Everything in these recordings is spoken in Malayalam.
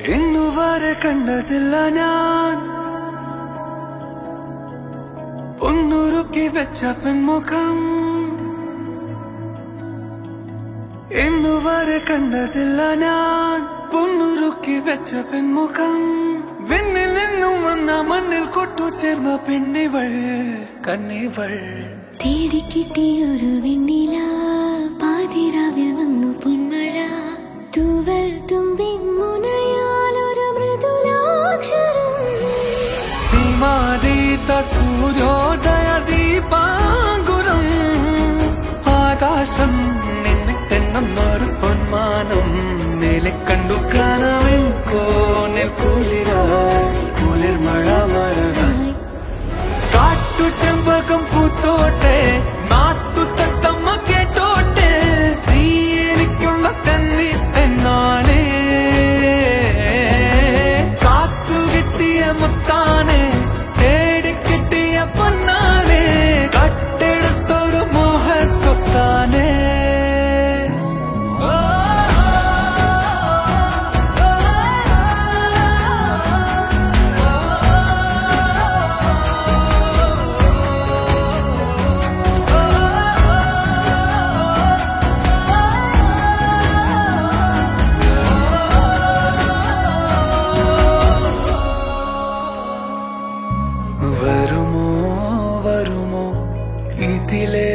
വരെ കണ്ടതില്ല ഞാൻ. പൊന്നുരുക്കി വെച്ച പെൺമുഖം. ഇന്നുവരെ കണ്ടതില്ല ഞാൻ. പൊന്നുരുക്കി വെച്ച പെൺമുഖം. വെണ്ണിൽ നിന്നും വന്ന മണ്ണിൽ കൊട്ടു ചേർന്ന പെണ്ണിവൾ കണ്ണിവൾ. തേടിക്കിട്ടിയൊരു വെണ്ണില ोदय दीपा വരുമോ വരുമോ? ഇതിലേ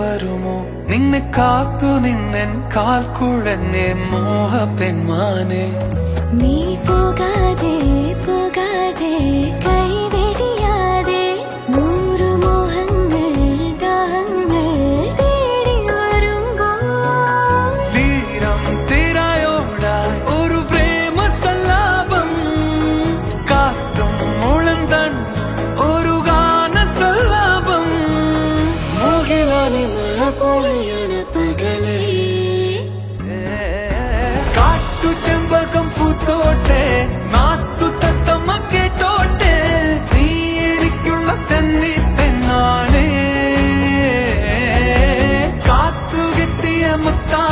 വരുമോ? നിന്നെ കാത്തു നിന്നൻ കാൽക്കുഴന്നെ മോഹ പെൺമാനെ നീ പോകാതെ പോകാതെ മുകിലാനെ മഴ പോലെയാണ് പകലേ കാട്ടു ചെമ്പകം പൂത്തോട്ടെ നാട്ടു തത്തമ്മ കേട്ടോട്ടെ നീ എനിക്കുള്ള തന്നി പെണ്ണാണേ കാത്തു കിട്ടിയ മുത്താനെ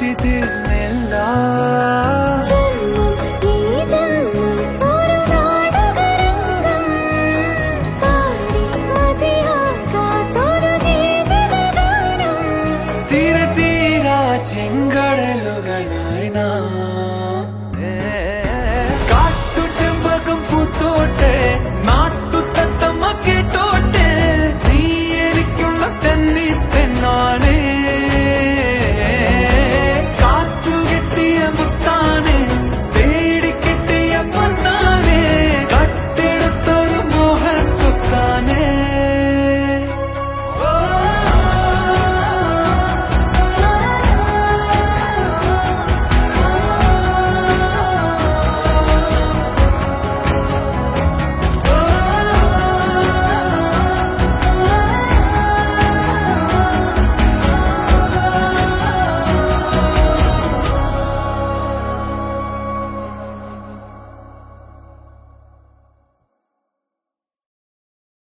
تتملها